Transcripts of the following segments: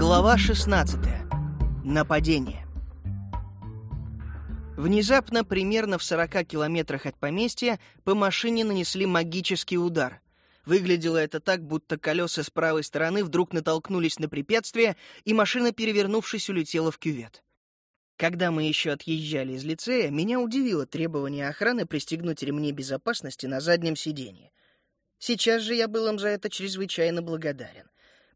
Глава 16. Нападение. Внезапно, примерно в 40 километрах от поместья, по машине нанесли магический удар. Выглядело это так, будто колеса с правой стороны вдруг натолкнулись на препятствие, и машина, перевернувшись, улетела в кювет. Когда мы еще отъезжали из лицея, меня удивило требование охраны пристегнуть ремни безопасности на заднем сиденье. Сейчас же я был им за это чрезвычайно благодарен.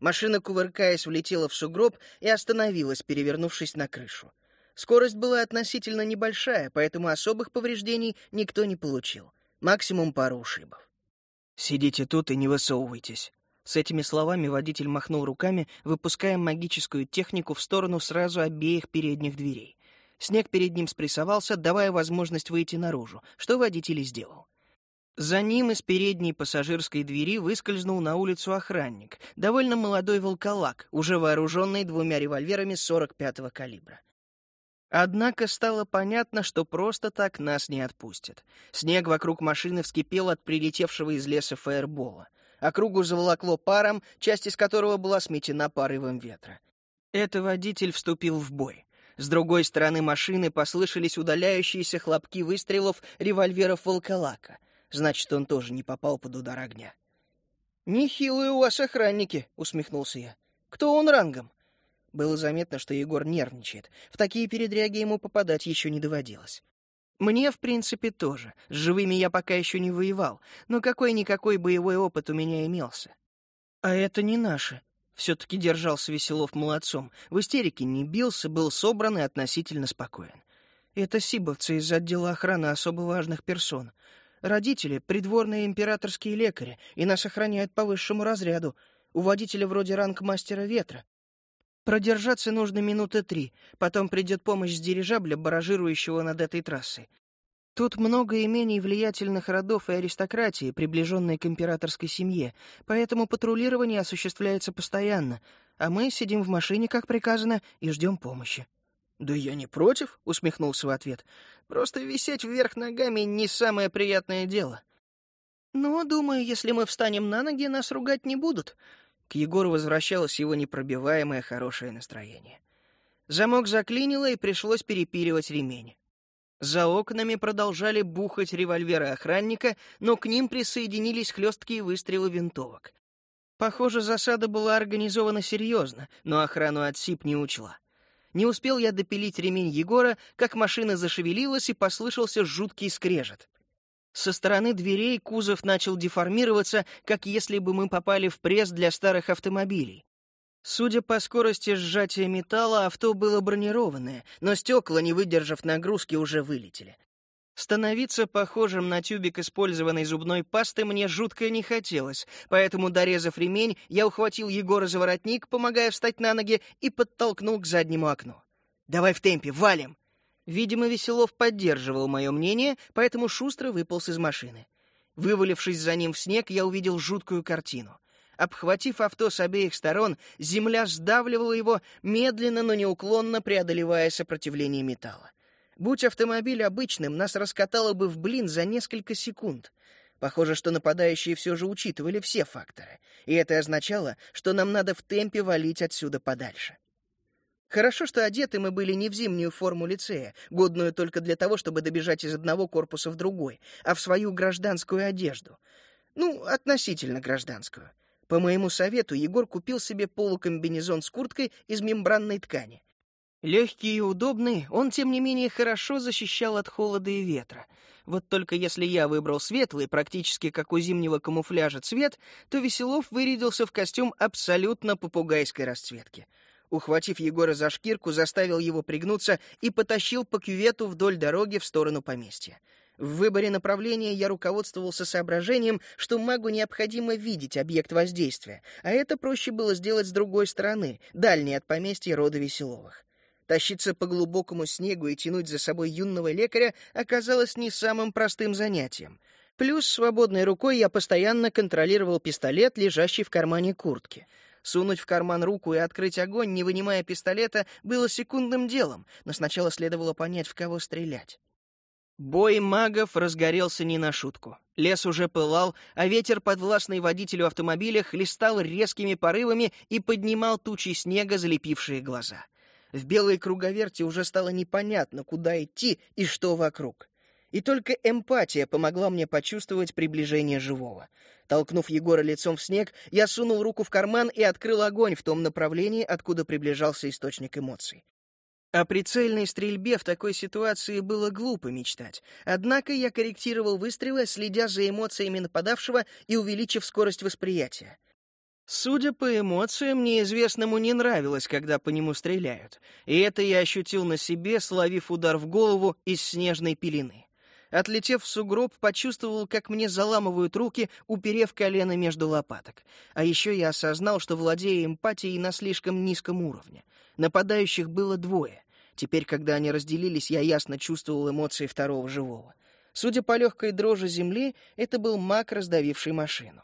Машина, кувыркаясь, влетела в сугроб и остановилась, перевернувшись на крышу. Скорость была относительно небольшая, поэтому особых повреждений никто не получил. Максимум пару ушибов. «Сидите тут и не высовывайтесь». С этими словами водитель махнул руками, выпуская магическую технику в сторону сразу обеих передних дверей. Снег перед ним спрессовался, давая возможность выйти наружу, что водитель и сделал. За ним из передней пассажирской двери выскользнул на улицу охранник, довольно молодой волколак, уже вооруженный двумя револьверами 45-го калибра. Однако стало понятно, что просто так нас не отпустят. Снег вокруг машины вскипел от прилетевшего из леса фаербола. Округу заволокло паром, часть из которого была сметена порывом ветра. Это водитель вступил в бой. С другой стороны машины послышались удаляющиеся хлопки выстрелов револьверов волколака. Значит, он тоже не попал под удар огня. «Нехилые у вас охранники», — усмехнулся я. «Кто он рангом?» Было заметно, что Егор нервничает. В такие передряги ему попадать еще не доводилось. Мне, в принципе, тоже. С живыми я пока еще не воевал, но какой-никакой боевой опыт у меня имелся. А это не наше. Все-таки держался Веселов молодцом. В истерике не бился, был собран и относительно спокоен. Это сибовцы из отдела охраны особо важных персон. Родители — придворные императорские лекари, и нас охраняют по высшему разряду. У водителя вроде ранг мастера ветра. Продержаться нужно минуты три, потом придет помощь с дирижабля, баражирующего над этой трассой. Тут много имений влиятельных родов и аристократии, приближенной к императорской семье, поэтому патрулирование осуществляется постоянно, а мы сидим в машине, как приказано, и ждем помощи. «Да я не против», — усмехнулся в ответ. «Просто висеть вверх ногами — не самое приятное дело». «Ну, думаю, если мы встанем на ноги, нас ругать не будут». К Егору возвращалось его непробиваемое хорошее настроение. Замок заклинило, и пришлось перепиливать ремень. За окнами продолжали бухать револьверы охранника, но к ним присоединились хлесткие выстрелы винтовок. Похоже, засада была организована серьезно, но охрану отсип не учла. Не успел я допилить ремень Егора, как машина зашевелилась и послышался жуткий скрежет. Со стороны дверей кузов начал деформироваться, как если бы мы попали в пресс для старых автомобилей. Судя по скорости сжатия металла, авто было бронированное, но стекла, не выдержав нагрузки, уже вылетели. Становиться похожим на тюбик использованной зубной пасты мне жутко не хотелось, поэтому, дорезав ремень, я ухватил Егора за воротник, помогая встать на ноги, и подтолкнул к заднему окну. «Давай в темпе, валим!» Видимо, Веселов поддерживал мое мнение, поэтому шустро выполз из машины. Вывалившись за ним в снег, я увидел жуткую картину. Обхватив авто с обеих сторон, земля сдавливала его, медленно, но неуклонно преодолевая сопротивление металла. Будь автомобиль обычным, нас раскатало бы в блин за несколько секунд. Похоже, что нападающие все же учитывали все факторы, и это означало, что нам надо в темпе валить отсюда подальше. Хорошо, что одеты мы были не в зимнюю форму лицея, годную только для того, чтобы добежать из одного корпуса в другой, а в свою гражданскую одежду. Ну, относительно гражданскую. По моему совету, Егор купил себе полукомбинезон с курткой из мембранной ткани. Легкий и удобный, он, тем не менее, хорошо защищал от холода и ветра. Вот только если я выбрал светлый, практически как у зимнего камуфляжа цвет, то Веселов вырядился в костюм абсолютно попугайской расцветки. Ухватив Егора за шкирку, заставил его пригнуться и потащил по кювету вдоль дороги в сторону поместья. В выборе направления я руководствовался соображением, что магу необходимо видеть объект воздействия, а это проще было сделать с другой стороны, дальней от поместья рода Веселовых. Тащиться по глубокому снегу и тянуть за собой юного лекаря оказалось не самым простым занятием. Плюс свободной рукой я постоянно контролировал пистолет, лежащий в кармане куртки. Сунуть в карман руку и открыть огонь, не вынимая пистолета, было секундным делом, но сначала следовало понять, в кого стрелять. Бой магов разгорелся не на шутку. Лес уже пылал, а ветер, подвластный водителю автомобиля, хлестал резкими порывами и поднимал тучи снега, залепившие глаза. В белой круговерте уже стало непонятно, куда идти и что вокруг. И только эмпатия помогла мне почувствовать приближение живого. Толкнув Егора лицом в снег, я сунул руку в карман и открыл огонь в том направлении, откуда приближался источник эмоций. О прицельной стрельбе в такой ситуации было глупо мечтать. Однако я корректировал выстрелы, следя за эмоциями нападавшего и увеличив скорость восприятия. Судя по эмоциям, неизвестному не нравилось, когда по нему стреляют, и это я ощутил на себе, словив удар в голову из снежной пелены. Отлетев в сугроб, почувствовал, как мне заламывают руки, уперев колено между лопаток. А еще я осознал, что владею эмпатией на слишком низком уровне. Нападающих было двое. Теперь, когда они разделились, я ясно чувствовал эмоции второго живого. Судя по легкой дрожи земли, это был маг, раздавивший машину.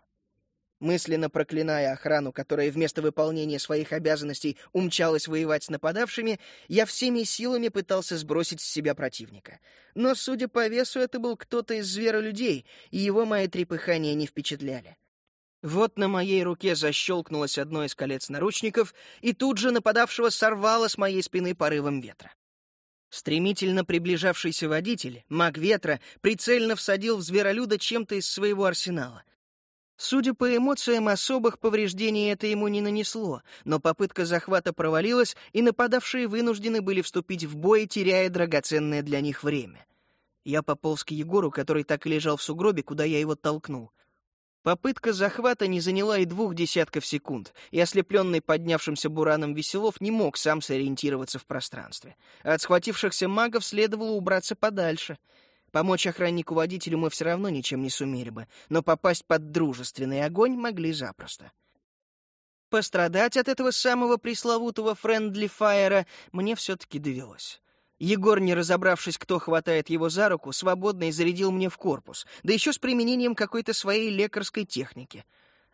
Мысленно проклиная охрану, которая вместо выполнения своих обязанностей умчалась воевать с нападавшими, я всеми силами пытался сбросить с себя противника. Но, судя по весу, это был кто-то из зверолюдей, и его мои трепыхания не впечатляли. Вот на моей руке защелкнулось одно из колец наручников, и тут же нападавшего сорвало с моей спины порывом ветра. Стремительно приближавшийся водитель, маг ветра, прицельно всадил в зверолюда чем-то из своего арсенала. Судя по эмоциям, особых повреждений это ему не нанесло, но попытка захвата провалилась, и нападавшие вынуждены были вступить в бой, теряя драгоценное для них время. Я пополз к Егору, который так и лежал в сугробе, куда я его толкнул. Попытка захвата не заняла и двух десятков секунд, и ослепленный поднявшимся бураном Веселов не мог сам сориентироваться в пространстве. от схватившихся магов следовало убраться подальше. Помочь охраннику-водителю мы все равно ничем не сумели бы, но попасть под дружественный огонь могли запросто. Пострадать от этого самого пресловутого френдли фаера мне все-таки довелось. Егор, не разобравшись, кто хватает его за руку, свободно и зарядил мне в корпус, да еще с применением какой-то своей лекарской техники.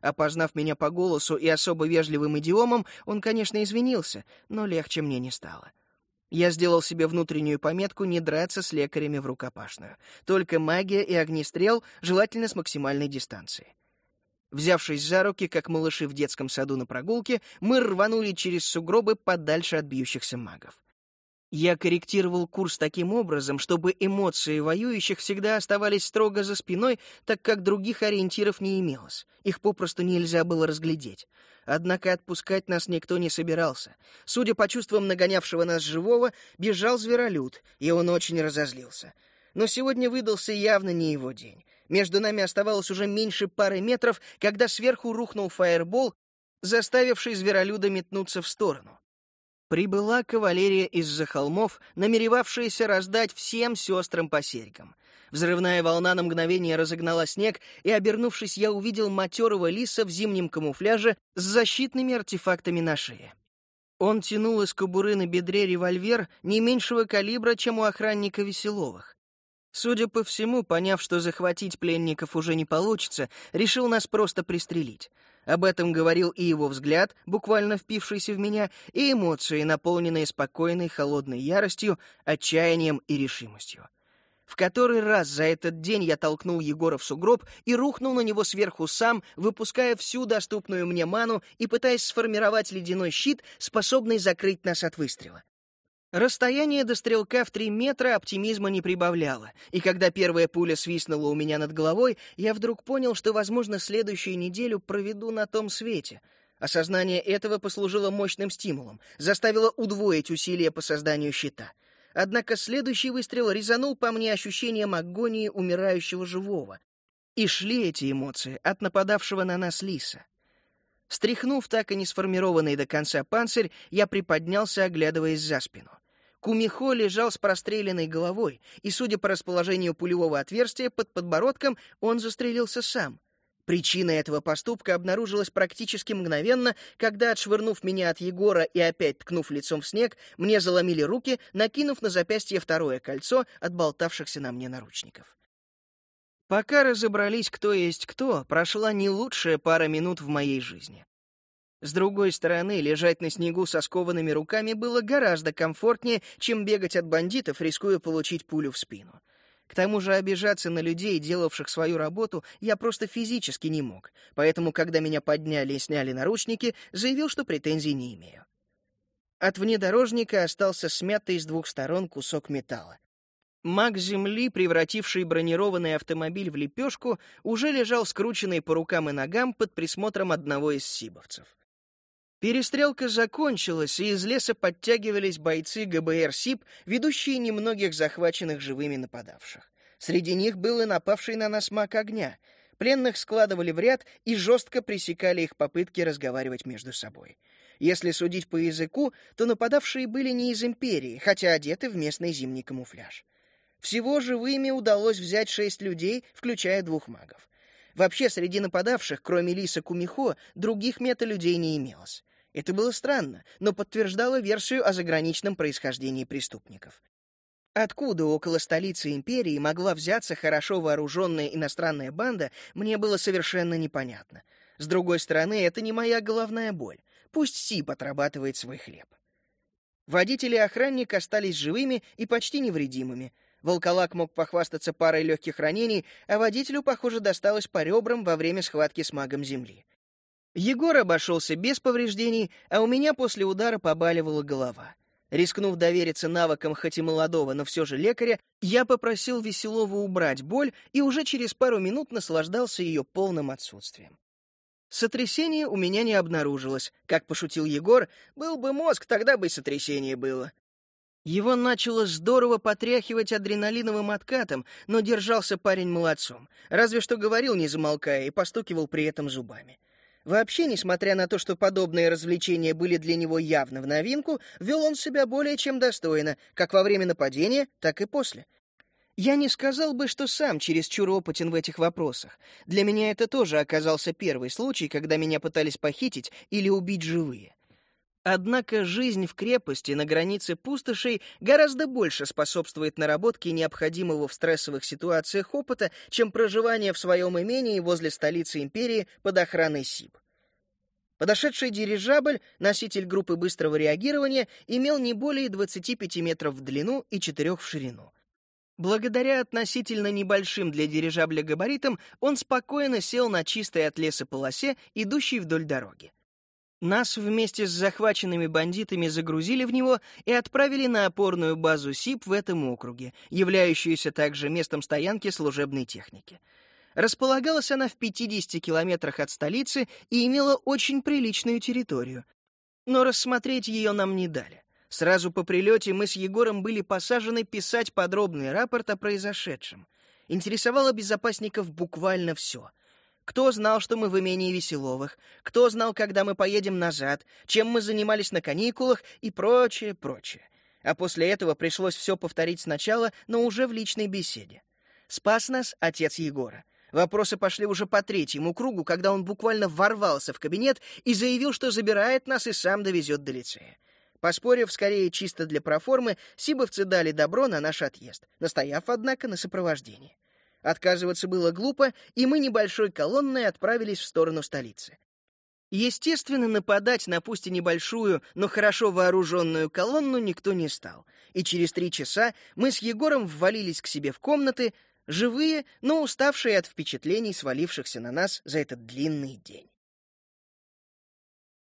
Опознав меня по голосу и особо вежливым идиомом, он, конечно, извинился, но легче мне не стало. Я сделал себе внутреннюю пометку не драться с лекарями в рукопашную. Только магия и огнестрел, желательно с максимальной дистанции. Взявшись за руки, как малыши в детском саду на прогулке, мы рванули через сугробы подальше от бьющихся магов. Я корректировал курс таким образом, чтобы эмоции воюющих всегда оставались строго за спиной, так как других ориентиров не имелось. Их попросту нельзя было разглядеть. Однако отпускать нас никто не собирался. Судя по чувствам нагонявшего нас живого, бежал зверолюд, и он очень разозлился. Но сегодня выдался явно не его день. Между нами оставалось уже меньше пары метров, когда сверху рухнул фаербол, заставивший зверолюда метнуться в сторону. Прибыла кавалерия из-за холмов, намеревавшаяся раздать всем сестрам по серьгам. Взрывная волна на мгновение разогнала снег, и, обернувшись, я увидел матерого лиса в зимнем камуфляже с защитными артефактами на шее. Он тянул из кобуры на бедре револьвер не меньшего калибра, чем у охранника Веселовых. Судя по всему, поняв, что захватить пленников уже не получится, решил нас просто пристрелить. Об этом говорил и его взгляд, буквально впившийся в меня, и эмоции, наполненные спокойной, холодной яростью, отчаянием и решимостью. В который раз за этот день я толкнул Егора в сугроб и рухнул на него сверху сам, выпуская всю доступную мне ману и пытаясь сформировать ледяной щит, способный закрыть нас от выстрела. Расстояние до стрелка в три метра оптимизма не прибавляло, и когда первая пуля свистнула у меня над головой, я вдруг понял, что, возможно, следующую неделю проведу на том свете. Осознание этого послужило мощным стимулом, заставило удвоить усилия по созданию щита. Однако следующий выстрел резанул по мне ощущением агонии умирающего живого. И шли эти эмоции от нападавшего на нас лиса. Стряхнув так и не сформированный до конца панцирь, я приподнялся, оглядываясь за спину. Кумихо лежал с простреленной головой, и, судя по расположению пулевого отверстия под подбородком, он застрелился сам. Причина этого поступка обнаружилась практически мгновенно, когда, отшвырнув меня от Егора и опять ткнув лицом в снег, мне заломили руки, накинув на запястье второе кольцо от болтавшихся на мне наручников. Пока разобрались, кто есть кто, прошла не лучшая пара минут в моей жизни. С другой стороны, лежать на снегу со скованными руками было гораздо комфортнее, чем бегать от бандитов, рискуя получить пулю в спину. К тому же обижаться на людей, делавших свою работу, я просто физически не мог, поэтому, когда меня подняли и сняли наручники, заявил, что претензий не имею. От внедорожника остался смятый с двух сторон кусок металла. Маг земли, превративший бронированный автомобиль в лепешку, уже лежал скрученный по рукам и ногам под присмотром одного из сибовцев. Перестрелка закончилась, и из леса подтягивались бойцы ГБР СИП, ведущие немногих захваченных живыми нападавших. Среди них был и напавший на нас маг огня. Пленных складывали в ряд и жестко пресекали их попытки разговаривать между собой. Если судить по языку, то нападавшие были не из Империи, хотя одеты в местный зимний камуфляж. Всего живыми удалось взять шесть людей, включая двух магов. Вообще, среди нападавших, кроме Лиса Кумихо, других мета-людей не имелось. Это было странно, но подтверждало версию о заграничном происхождении преступников. Откуда около столицы империи могла взяться хорошо вооруженная иностранная банда, мне было совершенно непонятно. С другой стороны, это не моя головная боль. Пусть Сип отрабатывает свой хлеб. Водитель и охранник остались живыми и почти невредимыми — Волколак мог похвастаться парой легких ранений, а водителю, похоже, досталось по ребрам во время схватки с магом Земли. Егор обошелся без повреждений, а у меня после удара побаливала голова. Рискнув довериться навыкам хоть и молодого, но все же лекаря, я попросил Веселова убрать боль и уже через пару минут наслаждался ее полным отсутствием. Сотрясение у меня не обнаружилось. Как пошутил Егор, был бы мозг, тогда бы сотрясение было. Его начало здорово потряхивать адреналиновым откатом, но держался парень молодцом. Разве что говорил, не замолкая, и постукивал при этом зубами. Вообще, несмотря на то, что подобные развлечения были для него явно в новинку, вел он себя более чем достойно, как во время нападения, так и после. Я не сказал бы, что сам чересчур опытен в этих вопросах. Для меня это тоже оказался первый случай, когда меня пытались похитить или убить живые. Однако жизнь в крепости на границе пустошей гораздо больше способствует наработке необходимого в стрессовых ситуациях опыта, чем проживание в своем имении возле столицы империи под охраной СИБ. Подошедший дирижабль, носитель группы быстрого реагирования, имел не более 25 метров в длину и 4 в ширину. Благодаря относительно небольшим для дирижабля габаритам, он спокойно сел на чистой от леса полосе, идущей вдоль дороги. Нас вместе с захваченными бандитами загрузили в него и отправили на опорную базу СИП в этом округе, являющуюся также местом стоянки служебной техники. Располагалась она в 50 километрах от столицы и имела очень приличную территорию. Но рассмотреть ее нам не дали. Сразу по прилете мы с Егором были посажены писать подробный рапорт о произошедшем. Интересовало безопасников буквально все — кто знал, что мы в имении Веселовых? Кто знал, когда мы поедем назад? Чем мы занимались на каникулах? И прочее, прочее. А после этого пришлось все повторить сначала, но уже в личной беседе. Спас нас отец Егора. Вопросы пошли уже по третьему кругу, когда он буквально ворвался в кабинет и заявил, что забирает нас и сам довезет до лицея. Поспорив скорее чисто для проформы, сибовцы дали добро на наш отъезд, настояв, однако, на сопровождении. Отказываться было глупо, и мы небольшой колонной отправились в сторону столицы. Естественно, нападать на пусть и небольшую, но хорошо вооруженную колонну никто не стал, и через три часа мы с Егором ввалились к себе в комнаты, живые, но уставшие от впечатлений, свалившихся на нас за этот длинный день.